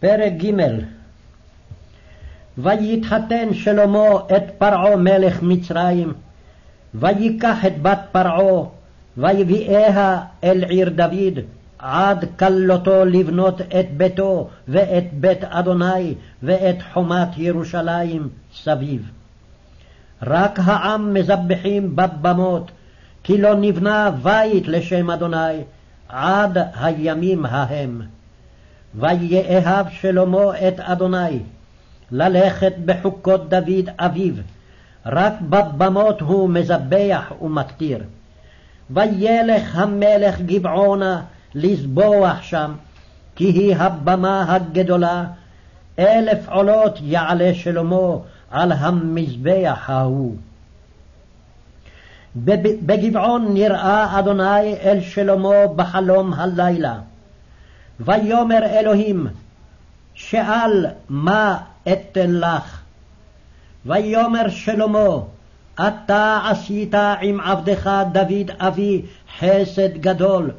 פרק ג' ויתחתן שלמה את פרעה מלך מצרים, ויקח את בת פרעה, ויביאיה אל עיר דוד, עד כלותו לבנות את ביתו ואת בית אדוני ואת חומת ירושלים סביב. רק העם מזבחים בבמות, כי לא נבנה בית לשם אדוני עד הימים ההם. ויאהב שלמה את אדוני, ללכת בחוקות דוד אביו, רק בבמות הוא מזבח ומקטיר. וילך המלך גבעונה לזבוח שם, כי היא הבמה הגדולה, אלף עולות יעלה שלמה על המזבח ההוא. בגבעון נראה אדוני אל שלמה בחלום הלילה. ויאמר אלוהים, שאל מה אתן לך. ויאמר שלמה, אתה עשית עם עבדך דוד אבי חסד גדול,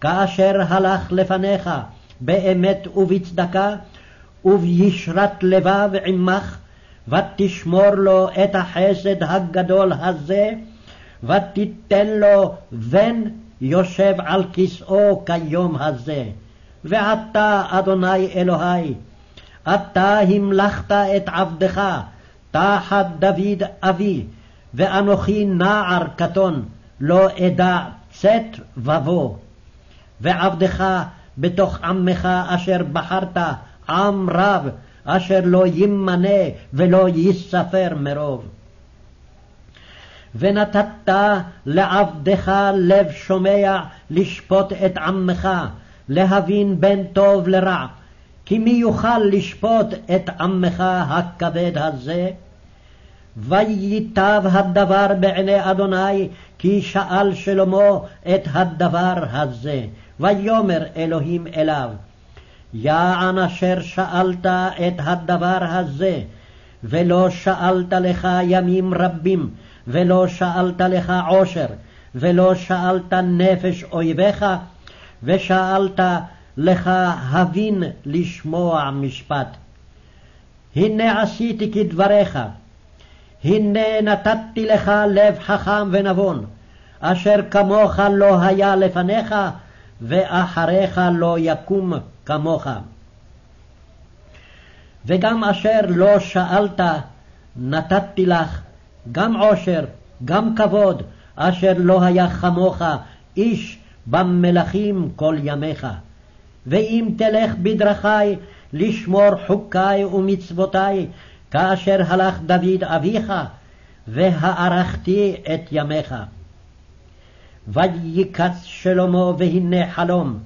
כאשר הלך לפניך באמת ובצדקה, ובישרת לבב עמך, ותשמור לו את החסד הגדול הזה, ותיתן לו בן יושב על כסאו כיום הזה. ועתה, אדוני אלוהי, אתה המלכת את עבדך תחת דוד אבי, ואנוכי נער קטון, לא אדע צאת ובוא. ועבדך בתוך עמך אשר בחרת, עם רב, אשר לא יימנה ולא ייספר מרוב. ונתת לעבדך לב שומע לשפוט את עמך, להבין בין טוב לרע, כי מי יוכל לשפוט את עמך הכבד הזה? וייטב הדבר בעיני אדוני, כי שאל שלמה את הדבר הזה. ויאמר אלוהים אליו, יען אשר שאלת את הדבר הזה, ולא שאלת לך ימים רבים, ולא שאלת לך עושר, ולא שאלת נפש אויביך, ושאלת לך הבין לשמוע משפט. הנה עשיתי כדבריך, הנה נתתי לך לב חכם ונבון, אשר כמוך לא היה לפניך, ואחריך לא יקום כמוך. וגם אשר לא שאלת, נתתי לך, גם עושר, גם כבוד, אשר לא היה כמוך, איש במלכים כל ימיך. ואם תלך בדרכי לשמור חוקי ומצוותי, כאשר הלך דוד אביך, והארכתי את ימיך. ויקץ שלמה והנה חלום,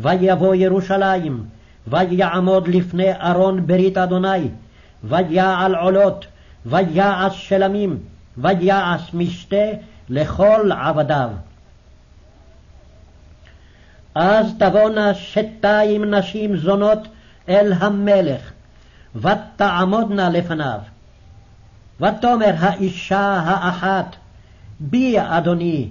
ויבוא ירושלים, ויעמוד לפני ארון ברית אדוני, ויעל עולות, ויעש שלמים, ויעש משתה לכל עבדיו. אז תבואנה שתיים נשים זונות אל המלך, ותעמודנה לפניו. ותאמר האישה האחת, בי אדוני,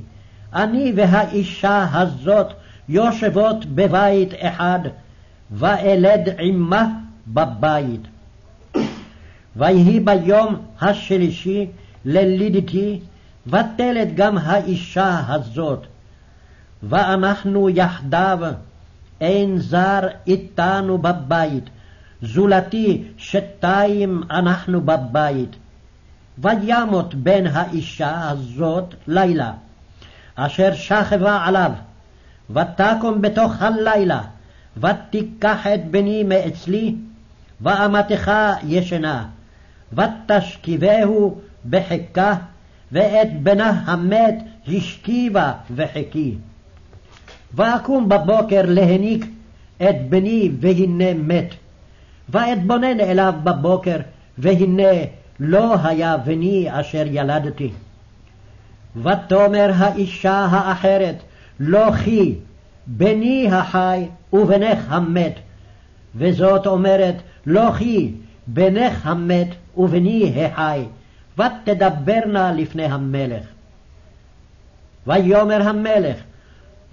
אני והאישה הזאת יושבות בבית אחד, ואלד עמה בבית. ויהי ביום השלישי ללידתי, ותלד גם האישה הזאת. ואנחנו יחדיו, אין זר איתנו בבית, זולתי שתיים אנחנו בבית. וימות בן האישה הזאת לילה, אשר שכבה עליו, ותקום בתוך הלילה, ותיקח את בני מאצלי, ואמתך ישנה, ותשכיבהו בחיקה, ואת בנה המת השכיבה וחיקי. ואקום בבוקר להניק את בני, והנה מת. ואתבונן אליו בבוקר, והנה לא היה בני אשר ילדתי. ותאמר האישה האחרת, לא כי בני החי ובנך המת. וזאת אומרת, לא כי בנך המת ובני החי, ותדברנה לפני המלך. ויאמר המלך,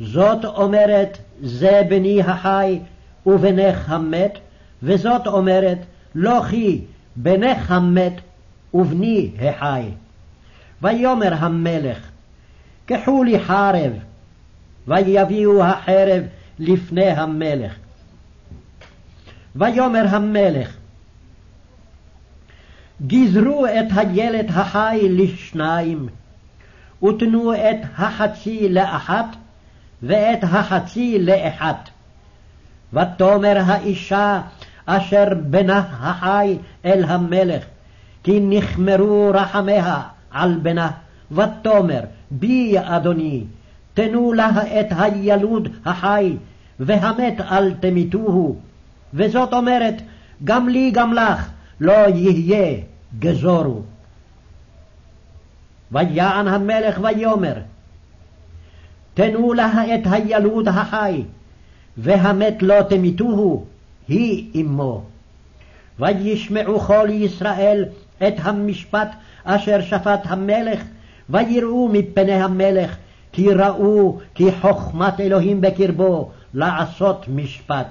זאת אומרת, זה בני החי ובנך המת, וזאת אומרת, לא כי בנך המת ובני החי. ויאמר המלך, קחו לי חרב, ויביאו החרב לפני המלך. ויאמר המלך, גזרו את הילד החי לשניים, ותנו את החצי לאחת, ואת החצי לאחת. ותאמר האישה אשר בנה החי אל המלך, כי נכמרו רחמיה על בנה, ותאמר בי אדוני, תנו לה את הילוד החי, והמת אל תמיתוהו. וזאת אומרת, גם לי גם לך לא יהיה גזורו. ויען המלך ויאמר, תנו לה את הילוד החי, והמת לא תמיתוהו, היא אמו. וישמעו כל ישראל את המשפט אשר שפט המלך, ויראו מפני המלך, כי ראו כי חוכמת אלוהים בקרבו לעשות משפט.